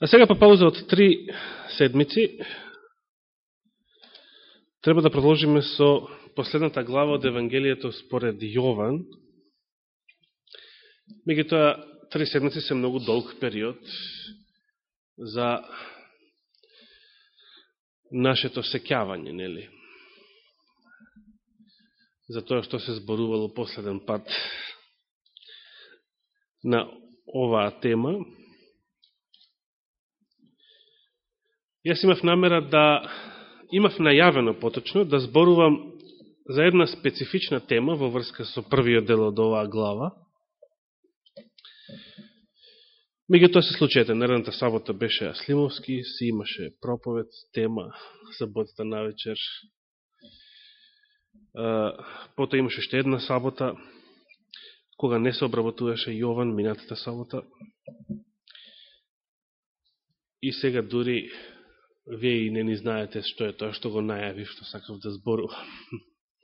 А сега по пауза од три седмици треба да продолжиме со последната глава од Евангелието според Јован. тоа три седмици се многу долг период за нашето секјавање, нели? За тоа што се зборувало последен пат на оваа тема. Јас имав намера да, имав најавено поточно, да зборувам за една специфична тема во врска со првиот дел од оваа глава. Меѓу тоа се случајте, наредната сабота беше Аслимовски, си имаше проповед, тема, саботата на вечер. Потоа имаше уште една сабота, кога не се обработуваше Јован минатата сабота. И сега дури вие и не ни знаете што е тоа што го најави, што сакав да зборувам.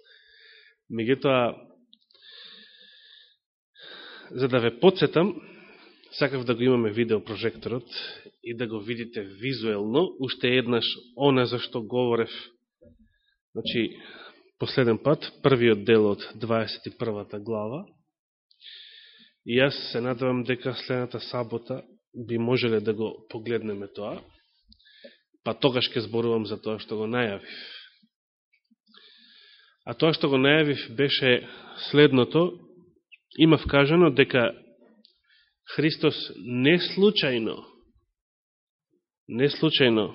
Меѓутоа, за да ве подсетам, сакав да го имаме видеопрожекторот и да го видите визуелно, уште еднаш она за што говорев, значи, последен пат, првиот дел од 21 глава, И јас се надавам дека следната сабота би можеле да го погледнеме тоа, па тогаш ќе зборувам за тоа што го најавив. А тоа што го најавив беше следното, има вкажано дека Христос не случајно, не случајно,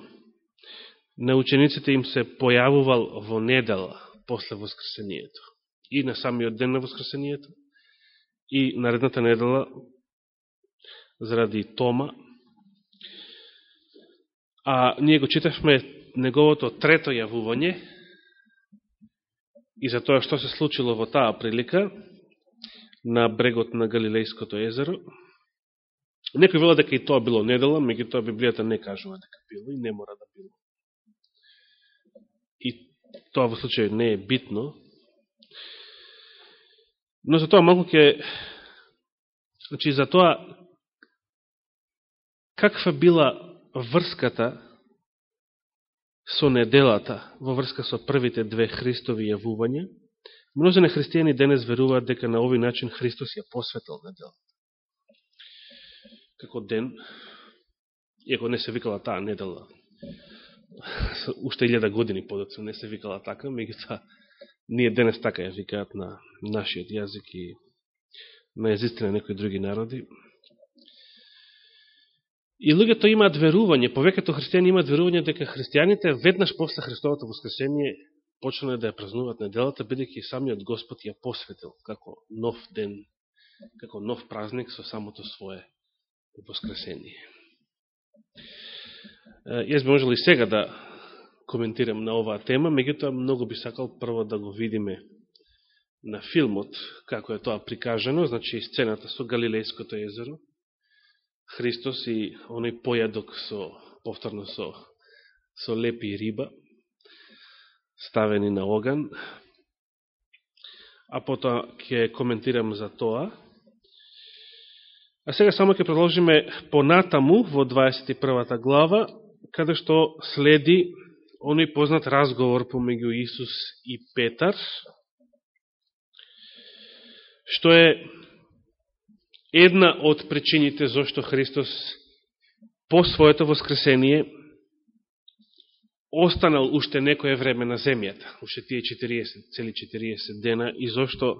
на учениците им се појавувал во недела после Воскресението и на самиот ден на Воскресението, и наредната недела заради Тома. А ние го читавме неговото трето јавување и за тоа што се случило во таа прилика на брегот на Галилејското езеро. Некој вела дека и тоа било недела, меѓутоа Библијата не кажува дека било и не мора да било. И тоа во случај не е битно, Но за тоа малку ќе... Значи, за тоа каква била врската со неделата во врска со првите две Христови јавувања, мнозина христијани денес веруваат дека на овој начин Христос ја посветил неделата. Како ден, иако не се викала таа недела, уште илјада години подоцна не се викала така, меѓутоа Ние денес така ја викаат на нашиот јазик и на јазиците на некои други народи. И луѓето имаат верување, повеќето христијани имаат верување дека христијаните веднаш после Христовото воскресение почнале да ја празнуваат неделата, бидејќи самиот Господ ја посветил како нов ден, како нов празник со самото свое воскресение. Јас би можел и сега да коментирам на оваа тема, меѓутоа многу би сакал прво да го видиме на филмот, како е тоа прикажано, значи сцената со Галилејското езеро, Христос и оној појадок со, повторно со, со лепи риба, ставени на оган, а потоа ќе коментирам за тоа. А сега само ќе продолжиме понатаму во 21 глава, каде што следи оној познат разговор помеѓу Исус и Петар, што е една од причините зашто Христос по своето воскресение останал уште некое време на земјата, уште тие 40, цели 40 дена, и зашто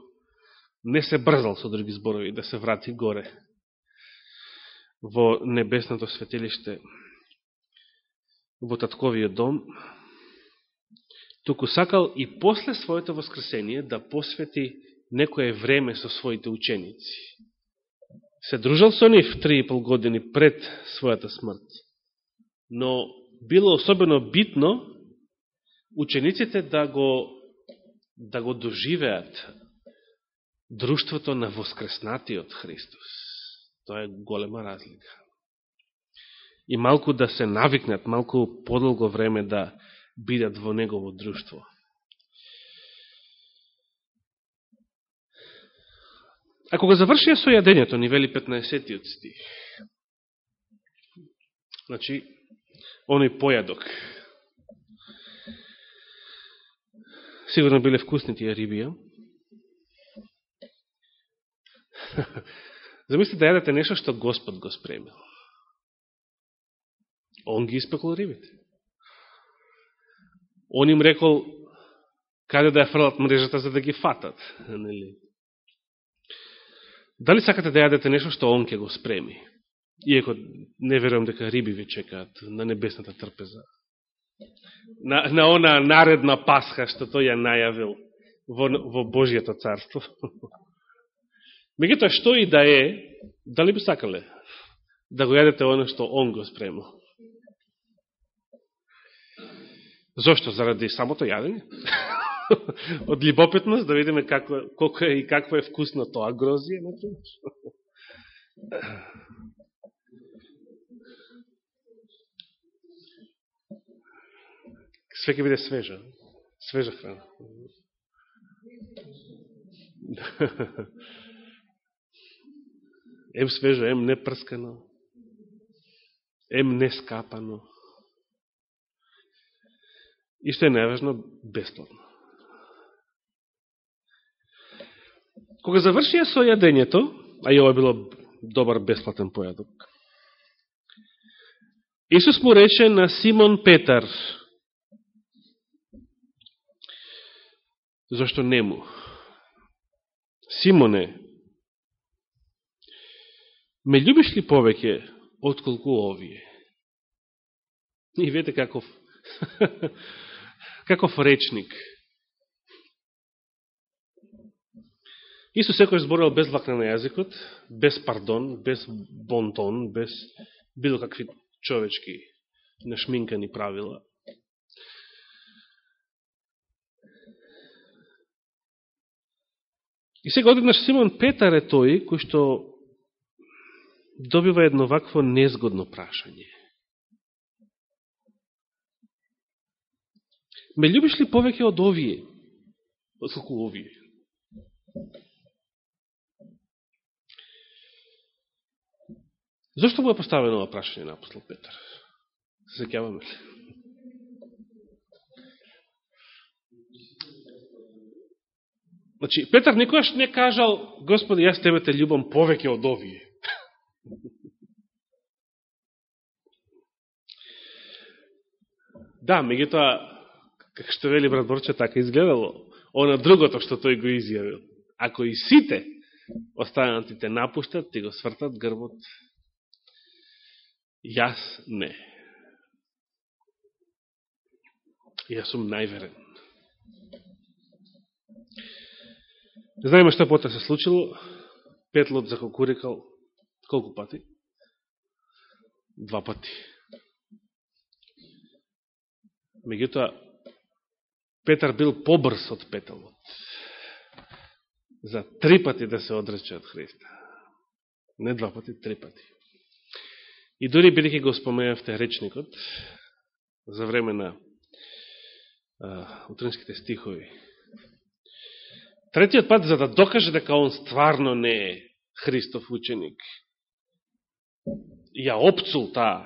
не се брзал со други зборови да се врати горе во небесното светилиште во татковиот дом, туку сакал и после своето воскресение да посвети некое време со своите ученици. Се дружал со нив три и пол години пред својата смрт. Но било особено битно учениците да го, да го доживеат друштвото на воскреснатиот Христос. Тоа е голема разлика. И малку да се навикнат, малку подолго време да бидат во негово друштво. А кога завршија со јадењето, ни вели 15 стих, Значи, оној појадок. Сигурно биле вкусни тие рибија. Замислите да јадете нешто што Господ го спремил. Он ги испекол рибите. Он им рекол каде да ја фрлат мрежата за да ги фатат. Нели? Дали сакате да јадете нешто што он ќе го спреми? Иеко не верувам дека риби ви чекаат на небесната трпеза. На, на она наредна пасха што тој ја најавил во, во Божијето царство. Мегутоа, што и да е, дали би сакале да го јадете оно што он го спрема? Зошто? Заради самото јадење? Од љубопитност да видиме како, колко е и какво е вкусно тоа грозие, например. Све ќе биде свежа. Свежа храна. Ем свежо, ем непрскано, ем нескапано. И што е најважно, бесплатно. Кога завршија со јадењето, а и ова било добар бесплатен појадок, Исус му рече на Симон Петар, зашто нему? Симоне, ме љубиш ли повеќе отколку овие? И вете каков, каков речник. Исус секој зборал без лакна на јазикот, без пардон, без бонтон, без било какви човечки нашминкани правила. И сега одеднаш Симон Петар е тој кој што добива едно вакво незгодно прашање. Ме любиш ли повеќе од овие? Отколку овие? Зошто му е поставено ова прашање на апостол Петар? Да се секјаваме ли? Значи, Петар никогаш не кажал, Господи, јас тебе те љубам повеќе од овие. Да, меѓутоа, како што вели брат Борче, така изгледало. Оно другото што тој го изјавил. Ако и сите останатите напуштат, ти го свртат грбот, јас не. Јас сум најверен. Знаеме што пота се случило. Петлот закокурикал колку пати? Два пати. Меѓутоа, Петар бил побрз од петалот. За три пати да се одрече од Христа. Не два пати, три пати. И дори бидеќи го споменавте речникот, за време на а, утринските стихови, третиот пат, за да докаже дека он стварно не е Христов ученик, ја опцул таа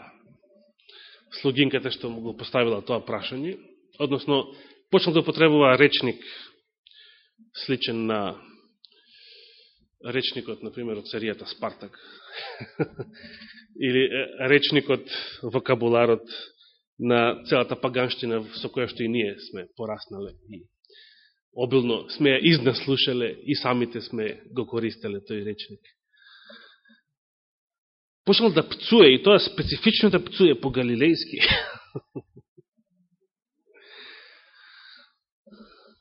слугинката што му го поставила тоа прашање, односно почнал да употребува речник сличен на речникот, например, од серијата Спартак, или речникот, вокабуларот на целата паганштина со која што и ние сме пораснале и обилно сме ја изнаслушале и самите сме го користеле тој речник почнал да пцуе, и тоа специфично да пцуе по галилејски.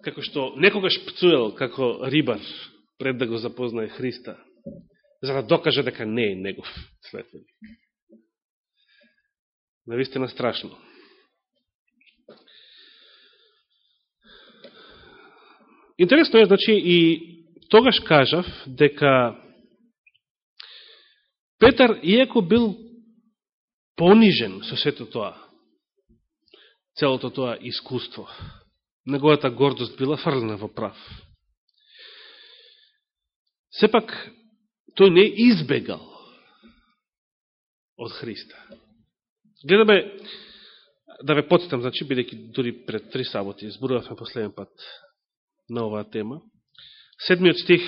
како што некогаш пцуел како рибар пред да го запознае Христа, за да докаже дека не е негов следвеник. Навистина страшно. Интересно е, значи, и тогаш кажав дека Петар, иако бил понижен со сето тоа, целото тоа искуство, неговата гордост била фрлена во прав. Сепак, тој не избегал од Христа. Гледаме, да ве подсетам, значи, бидеќи дури пред три саботи, зборувавме последен пат на оваа тема. Седмиот стих,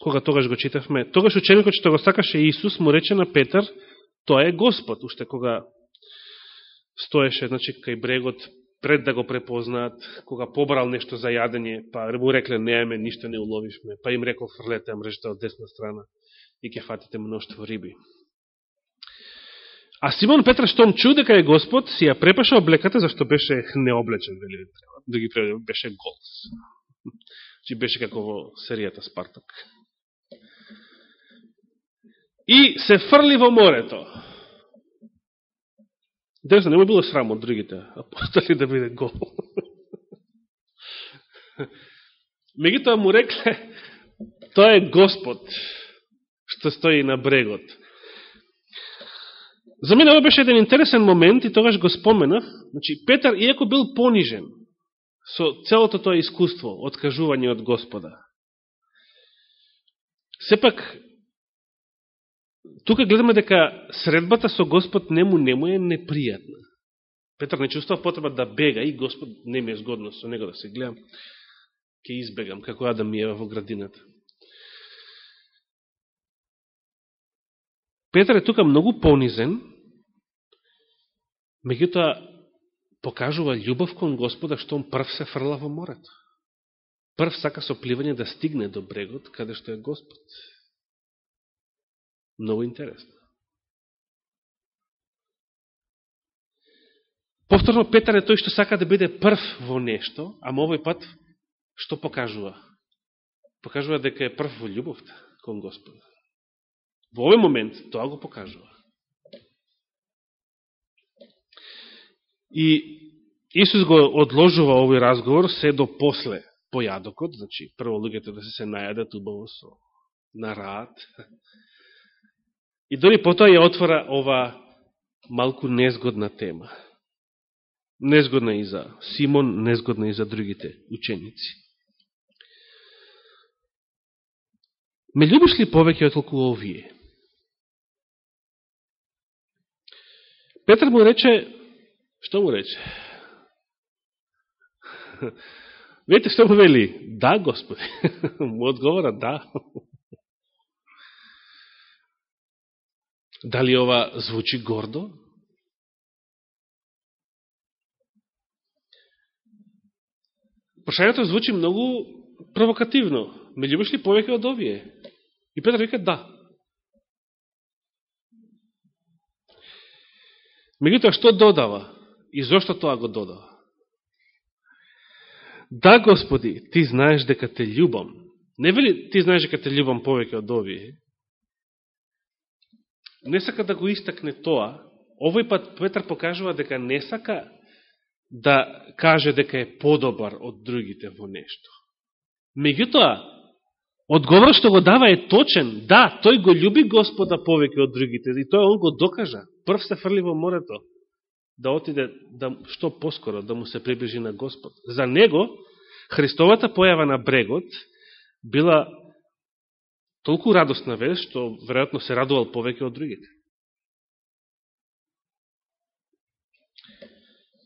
кога тогаш го читавме, тогаш ученикот што го сакаше Исус, му рече на Петар, тоа е Господ, уште кога стоеше, значи, кај брегот, пред да го препознаат, кога побрал нешто за јадење, па му рекле, неаме, ништо не уловишме, па им рекол, фрлете мрежата од десна страна и ќе фатите мноштво риби. А Симон Петра штом чу дека е Господ, си ја препаша облеката, зашто беше необлечен, вели. Да ги преведе, беше гол, Чи значи, беше како во серијата Спартак. И се фрли во морето. Деса, не му било срам од другите, а постали да биде гол. Мегутоа му рекле, тоа е Господ, што стои на брегот. За мене ова беше еден интересен момент и тогаш го споменав. Значи, Петар, иако бил понижен со целото тоа искуство, откажување од Господа, сепак, тука гледаме дека средбата со Господ нему нему е непријатна. Петар не чувствува потреба да бега и Господ не ми е згодно со него да се гледам. Ке избегам, како Адам и Ева во градината. Петар е тука многу понизен, меѓутоа покажува љубов кон Господа, што он прв се фрла во морето. Прв сака со пливање да стигне до брегот, каде што е Господ. Много интересно. Повторно, Петар е тој што сака да биде прв во нешто, а овој пат што покажува? Покажува дека е прв во љубовта кон Господа. Во овој момент тоа го покажува. И Исус го одложува овој разговор се до после појадокот, значи прво луѓето да се се најадат убаво со нараат. И дори потоа ја отвора ова малку незгодна тема. Незгодна и за Симон, незгодна и за другите ученици. Ме любиш ли повеќе од толку овие? Петр му рече, што му рече? Видите што му вели? Да, Господи. Му одговора да. Дали ова звучи гордо? Прошањето звучи многу провокативно. Ме любиш ли повеќе од овие? И Петар вика да. Меѓутоа, што додава? И зошто тоа го додава? Да, Господи, Ти знаеш дека те љубам. Не вели Ти знаеш дека те љубам повеќе од овие. Не сака да го истакне тоа. Овој пат Петар покажува дека не сака да каже дека е подобар од другите во нешто. Меѓутоа, Одговор што го дава е точен. Да, тој го љуби Господа повеќе од другите и тоа он го докажа. Прв се фрли во морето да отиде да, што поскоро да му се приближи на Господ. За него Христовата појава на брегот била толку радостна вест што веројатно се радувал повеќе од другите.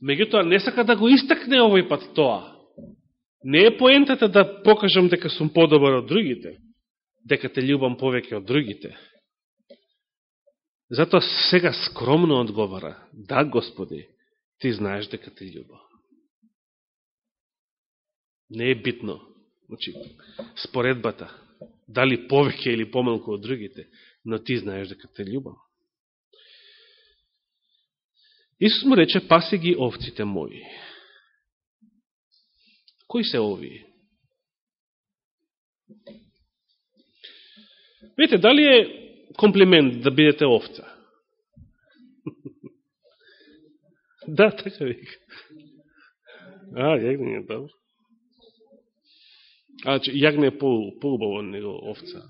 Меѓутоа не сака да го истакне овој пат тоа. Не е поентата да покажам дека сум подобар од другите, дека те љубам повеќе од другите. Затоа сега скромно одговара, да, Господи, ти знаеш дека те љубам. Не е битно, значи, споредбата, дали повеќе или помалку од другите, но ти знаеш дека те љубам. Исус му рече, паси ги овците мои. Кои се овие? Видите, дали е комплимент да бидете овца? да, така вика. А, јагне е добро. Значи, а, че, јагне е по, поубаво него овца.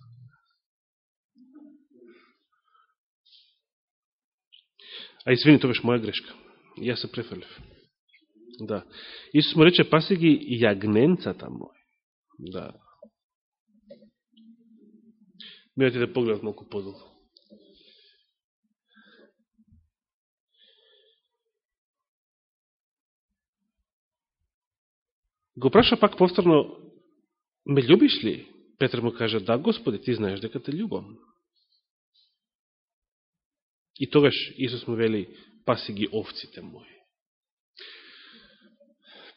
А извини, тоа беше моја грешка. Јас се префалив. Да. Исус му рече, паси ги јагненцата мој. Да. Мирате да погледат малку подолу. Го праша пак повторно ме љубиш ли? Петр му каже, да, Господи, ти знаеш дека те љубам. И тогаш Исус му вели, паси ги овците мои.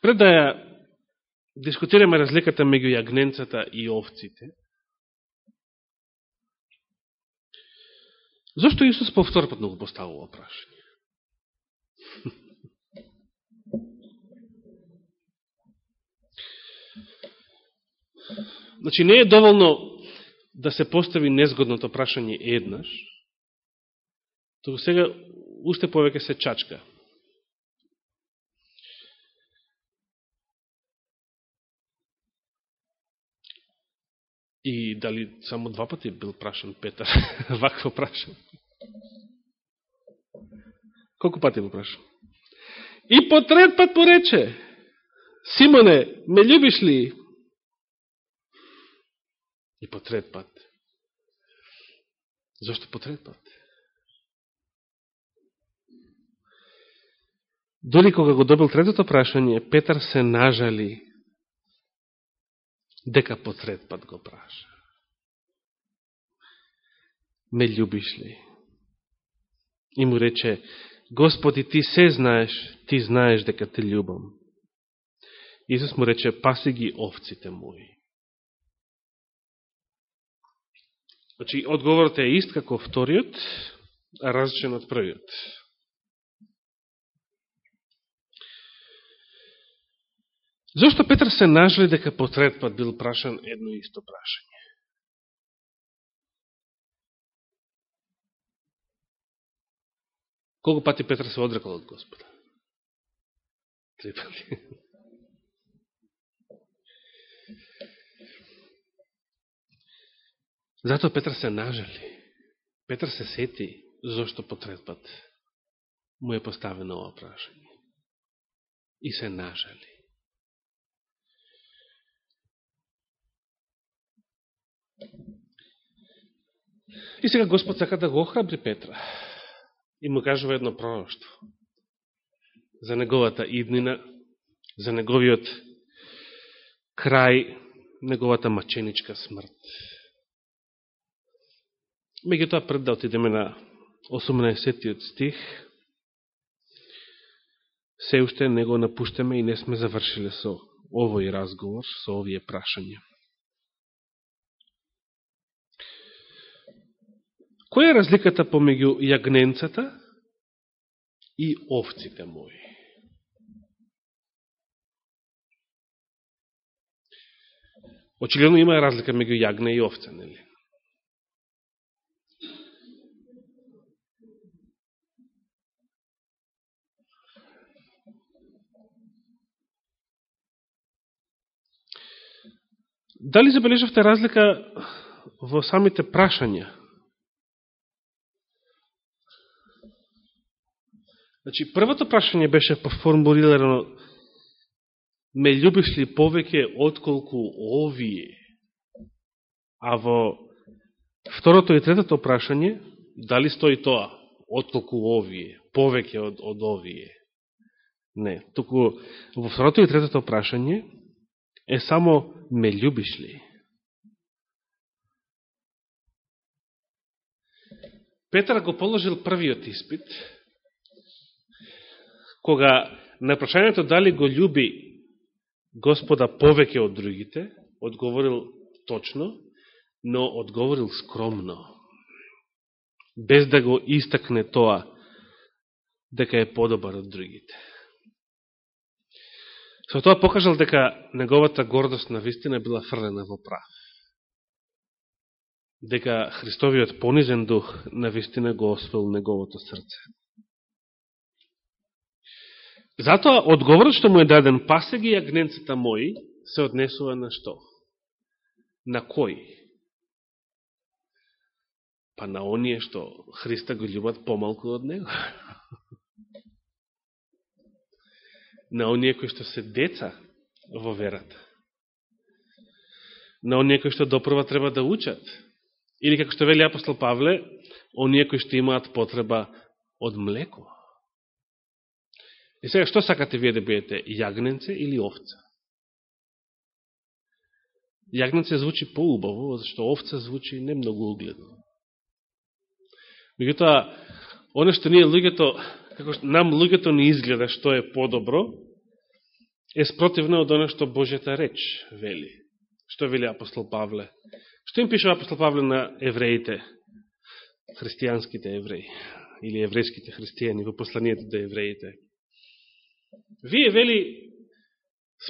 Пред да ја дискутираме разликата меѓу јагненцата и овците, зашто Исус повтор пат го поставува прашање? Значи, не е доволно да се постави незгодното прашање еднаш, Тоа сега уште повеќе се чачка. И дали само два пати бил прашан Петар, вакво прашан? Колку пати бил прашан? И по трет пат порече, Симоне, ме љубиш ли? И по трет пат. Зошто по трет пат? Дори кога го добил третото прашање, Петар се нажали дека по трет пат го праша. Ме љубиш ли? И му рече, Господи, ти се знаеш, ти знаеш дека те љубам. Исус му рече, паси ги овците мои. Значи, одговорот е ист како вториот, а различен од првиот. Зошто Петр се нажали дека по трет пат бил прашан едно и исто прашање? Колку пати Петр се одрекал од Господа? Три пати. Зато Петр се нажали. Петр се сети зашто потребат му е поставено ова прашање. И се нажали. И сега Господ сака да го охрабри Петра и му кажува едно пророќство за неговата иднина, за неговиот крај, неговата маченичка смрт. Меѓутоа, пред да отидеме на 18 стих, се уште не го напуштаме и не сме завршиле со овој разговор, со овие прашања. Која е разликата помеѓу јагненцата и овците мои? Очигледно има разлика меѓу јагне и овце, нели? Дали забележавте разлика во самите прашања Значи, првото прашање беше поформулирано ме љубиш ли повеќе отколку овие? А во второто и третото прашање, дали стои тоа? Отколку овие? Повеќе од, од овие? Не. Туку во второто и третото прашање е само ме љубиш ли? Петар го положил првиот испит, кога на прашањето дали го љуби Господа повеќе од другите, одговорил точно, но одговорил скромно, без да го истакне тоа дека е подобар од другите. Со тоа покажал дека неговата гордост на вистина била фрлена во прав. Дека Христовиот понизен дух на вистина го освел неговото срце. Затоа, одговорот што му е даден пасе ги јагненцата мои, се однесува на што? На кој? Па на оние што Христа го љубат помалку од него. на оние кои што се деца во верата. На оние кои што допрва треба да учат. Или како што вели апостол Павле, оние кои што имаат потреба од млеко. И сега, што сакате вие да бидете, јагненце или овца? Јагненце звучи поубаво, зашто овца звучи не многу угледно. Меѓутоа, оно што ние луѓето, како што нам луѓето не изгледа што е подобро, е спротивно од оно што Божјата реч вели. Што вели апостол Павле? Што им пише апостол Павле на евреите, христијанските евреи, или еврејските христијани во посланието до евреите? Вие вели,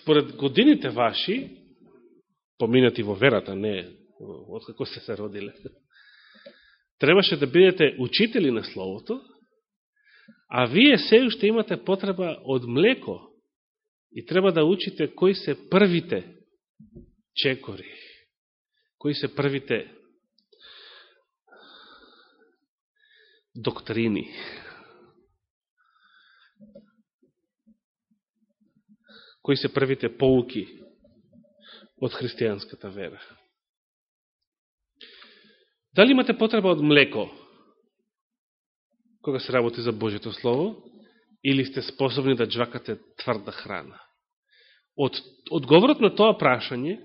според годините ваши, поминати во верата, не откако се се родиле, требаше да бидете учители на Словото, а вие се уште имате потреба од млеко и треба да учите кои се првите чекори, кои се првите доктрини. Кои се првите поуки од христијанската вера. Дали имате потреба од млеко, кога се работи за Божето Слово, или сте способни да джвакате тврда храна? Од одговорот на тоа прашање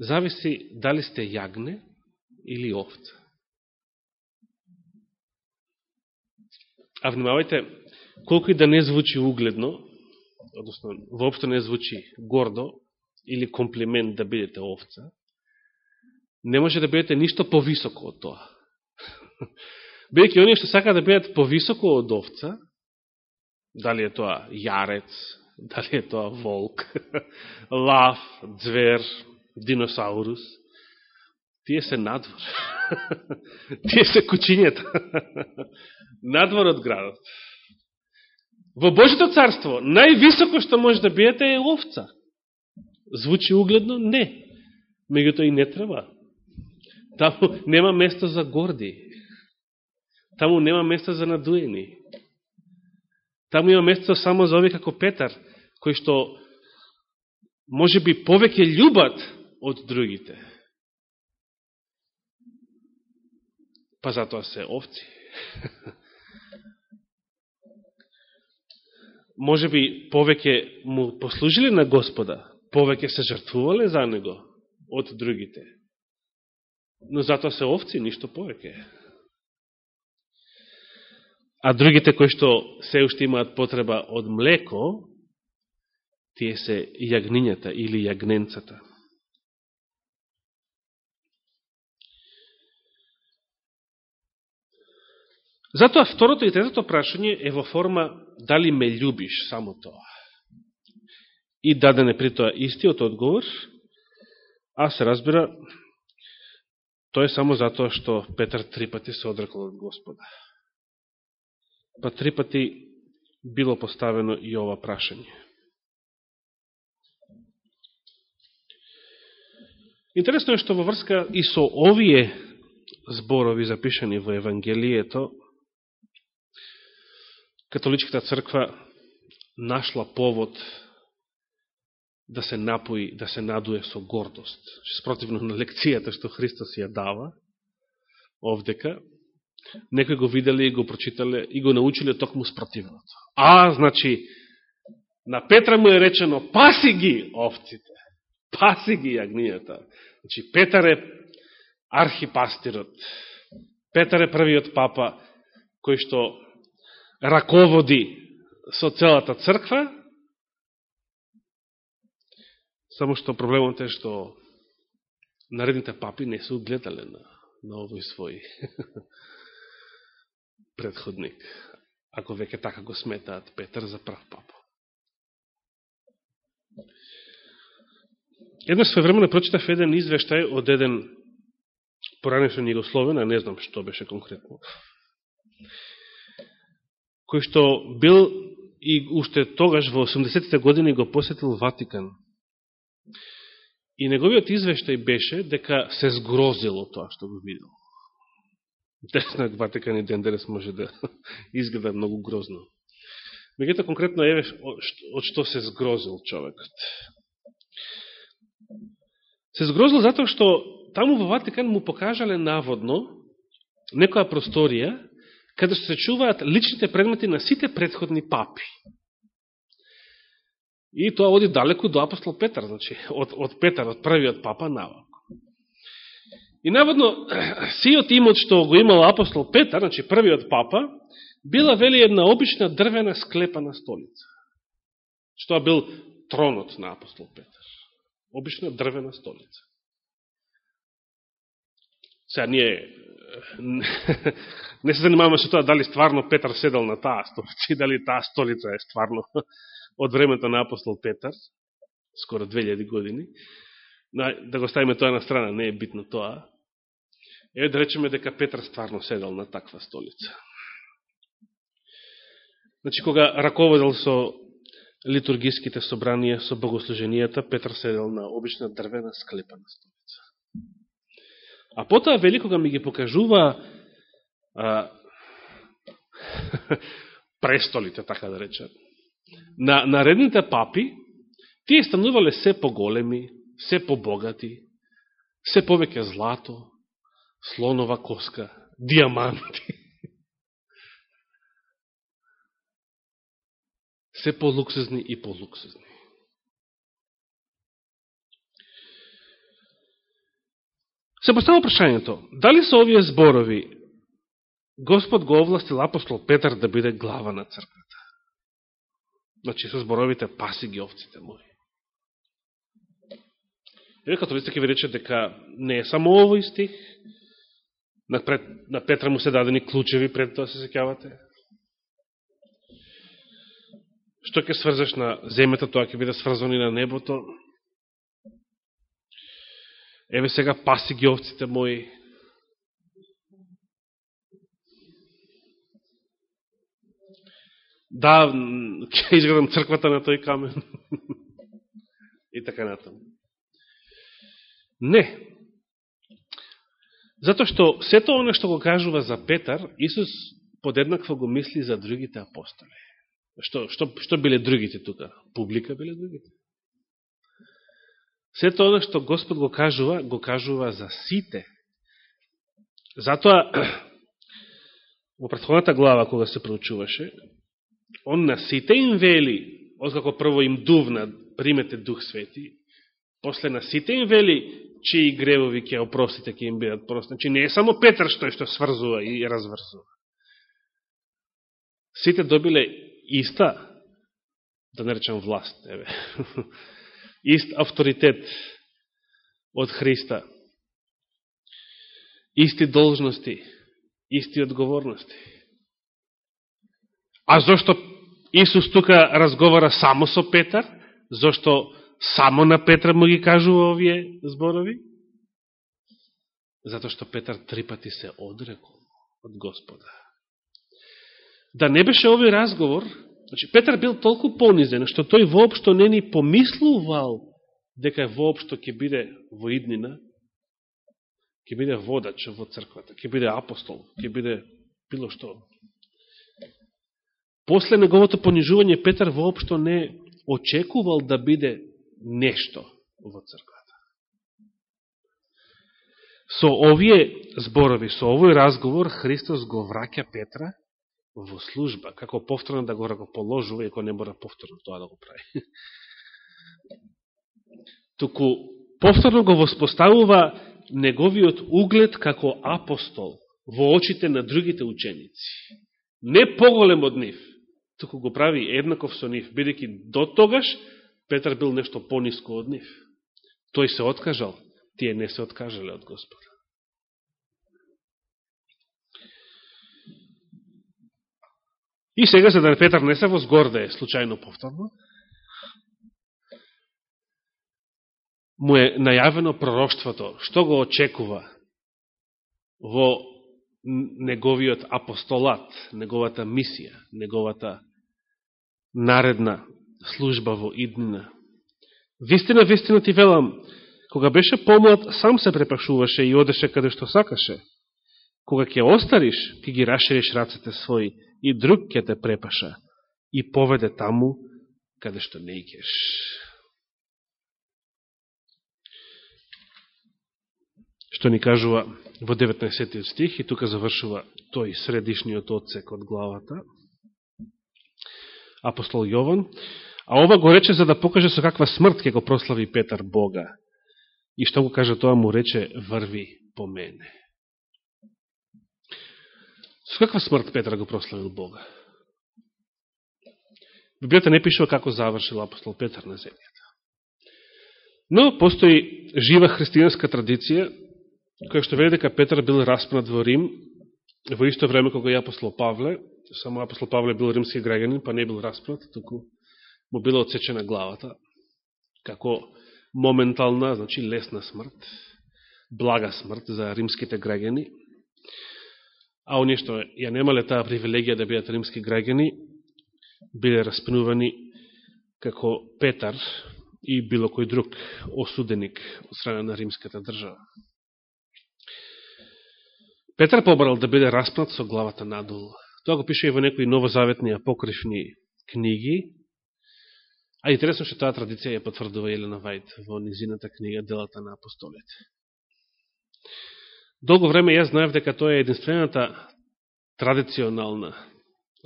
зависи дали сте јагне или овца. А внимавајте, колко и да не звучи угледно, односно, воопшто не звучи гордо или комплимент да бидете овца, не може да бидете ништо повисоко од тоа. бејќи оние што сакаат да бидат повисоко од овца, дали е тоа јарец, дали е тоа волк, лав, звер, диносаурус, тие се надвор. тие се кучињата. надвор од градот. Во Божито царство, највисоко што може да биете е овца. Звучи угледно? Не. Меѓуто и не треба. Таму нема место за горди. Таму нема место за надуени. Таму има место само за овие како Петар, кои што може би повеќе љубат од другите. Па затоа се овци. може би повеќе му послужиле на Господа, повеќе се жртвувале за него од другите но затоа се овци, ништо повеќе. А другите кои што се уште имаат потреба од млеко, тие се јагнињата или јагненцата. Затоа второто и третото прашање е во форма дали ме љубиш, само тоа. И дадене при тоа истиот одговор, а се разбира Тоа е само затоа што Петар три пати се одрекол од Господа. Па три пати било поставено и ова прашање. Интересно е што во врска и со овие зборови запишани во Евангелието, католичката црква нашла повод да се напои, да се надуе со гордост. Спротивно на лекцијата што Христос ја дава, овдека, некои го виделе и го прочитале и го научиле токму спротивното. А, значи, на Петра му е речено, паси ги овците, паси ги јагнијата. Значи, Петар е архипастирот, Петар е првиот папа кој што раководи со целата црква, Само што проблемот е што наредните папи не се угледале на, на овој свој предходник, ако веќе така го сметаат Петар за прв папа. Едно време прочитав еден извештај од еден поранешен Југословен, а не знам што беше конкретно, кој што бил и уште тогаш во 80-те години го посетил Ватикан И неговиот извештај беше дека се згрозило тоа што го видел. Деснак Ватикан и ден денес може да изгледа многу грозно. Мегуто конкретно еве од што се згрозил човекот. Се згрозил затоа што таму во Ватикан му покажале наводно некоја просторија каде што се чуваат личните предмети на сите предходни папи. И тоа оди далеку до апостол Петар, значи, од, од Петар, од првиот папа навако. И наводно, сиот имот што го имал апостол Петар, значи првиот папа, била вели една обична дрвена склепана столица. Што бил тронот на апостол Петар. Обична дрвена столица. Сега ние не се занимаваме со тоа дали стварно Петар седел на таа столица и дали таа столица е стварно од времето на апостол Петар, скоро 2000 години. Да го ставиме тоа на страна, не е битно тоа. Е, да речеме дека Петар стварно седел на таква столица. Значи, кога раководел со литургиските собранија, со богослуженијата, Петар седел на обична дрвена склепана столица. А потоа вели кога ми ги покажува а, престолите, така да речем. На наредните папи, тие станувале се поголеми, се побогати, се повеќе злато, слонова коска, диаманти. Се полуксузни и полуксузни. Се поставува прашањето, дали со овие зборови Господ го овластил апостол Петар да биде глава на црквата? Значи, со зборовите паси ги овците мои. Еве католиците ќе ви рече дека не е само овој стих, на, пред, на Петра му се дадени клучеви пред тоа се секјавате. Што ќе сврзаш на земјата, тоа ќе биде сврзани на небото. Еве сега паси ги овците мои. Да, ќе изградам црквата на тој камен. И така натаму. Не. Затоа што сето оно што го кажува за Петар, Исус подеднакво го мисли за другите апостоли. Што, што, што биле другите тука? Публика биле другите. Сето оно што Господ го кажува, го кажува за сите. Затоа, во предходната глава, кога се проучуваше, он на сите им вели, откако прво им дувна, примете Дух Свети, после на сите им вели, чии гревови ќе опростите, ќе им бидат прости. Значи не е само Петар што што сврзува и разврзува. Сите добиле иста, да не речам власт, еве, ист авторитет од Христа, исти должности, исти одговорности. А зошто Исус тука разговара само со Петар? Зошто само на Петра му ги кажува овие зборови? Зато што Петар три пати се одрекол од Господа. Да не беше овој разговор, значи Петар бил толку понизен, што тој воопшто не ни помислувал дека воопшто ќе биде во иднина, ќе биде водач во црквата, ќе биде апостол, ќе биде било што. После неговото понижување Петар воопшто не очекувал да биде нешто во црквата. Со овие зборови, со овој разговор, Христос го враќа Петра во служба, како повторно да го ракоположува, иако не мора повторно тоа да го прави. Туку повторно го воспоставува неговиот углед како апостол во очите на другите ученици. Не поголем од нив, туку го прави еднаков со нив, бидеќи до тогаш Петар бил нешто пониско од нив. Тој се откажал, тие не се откажале од Господа. И сега, за да Петар не се возгорде, случајно повторно, му е најавено пророштвото, што го очекува во неговиот апостолат, неговата мисија, неговата наредна служба во иднина. Вистина, вистина ти велам, кога беше помлад, сам се препашуваше и одеше каде што сакаше. Кога ќе остариш, ќе ги расшириш рацете своји и друг ќе те препаша и поведе таму каде што не икеш. Што ни кажува во 19. стих и тука завршува тој средишниот одсек од главата. Апостол Јован. А ова го рече за да покаже со каква смрт ќе го прослави Петар Бога. И што го каже тоа му рече врви по мене. Со каква смрт Петар го прославил Бога? Библијата не пишува како завршил апостол Петар на земјата. Но постои жива христијанска традиција, која што вели дека Петар бил распнат во Рим во исто време кога и апостол Павле, само апостол Павле бил римски граѓанин, па не бил распнат, туку му била отсечена главата, како моментална, значи лесна смрт, блага смрт за римските граѓани, а оние што ја немале таа привилегија да бидат римски граѓани, биле распнувани како Петар и било кој друг осуденик од страна на римската држава. Петар побрал да биде распнат со главата надолу. Тоа го пише и во некои новозаветни апокрифни книги. А интересно што таа традиција ја потврдува Елена Вајд во низината книга Делата на апостолите. Долго време јас знаев дека тоа е единствената традиционална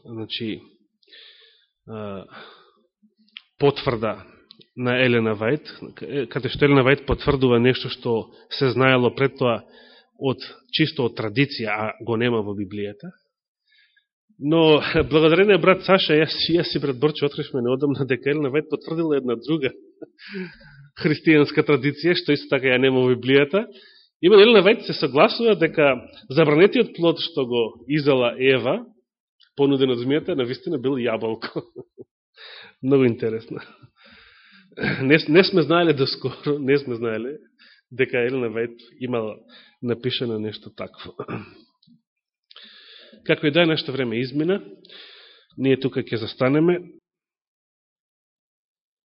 значи, потврда на Елена Вајд, каде што Елена Вајд потврдува нешто што се знаело пред тоа од чисто од традиција, а го нема во Библијата. Но, благодарение брат Саша, јас, јас и брат Борче откривме неодамна дека Елена Вајд потврдила една друга христијанска традиција, што исто така ја нема во Библијата. Има Елена Вајд се согласува дека забранетиот плод што го изала Ева, понуден од змијата, на вистина бил јаболко. Много интересно. Не, не сме знаеле доскоро, не сме знаеле дека Елена Вајд имала напишено нешто такво. Како и да е, нешто време измина, ние тука ќе застанеме.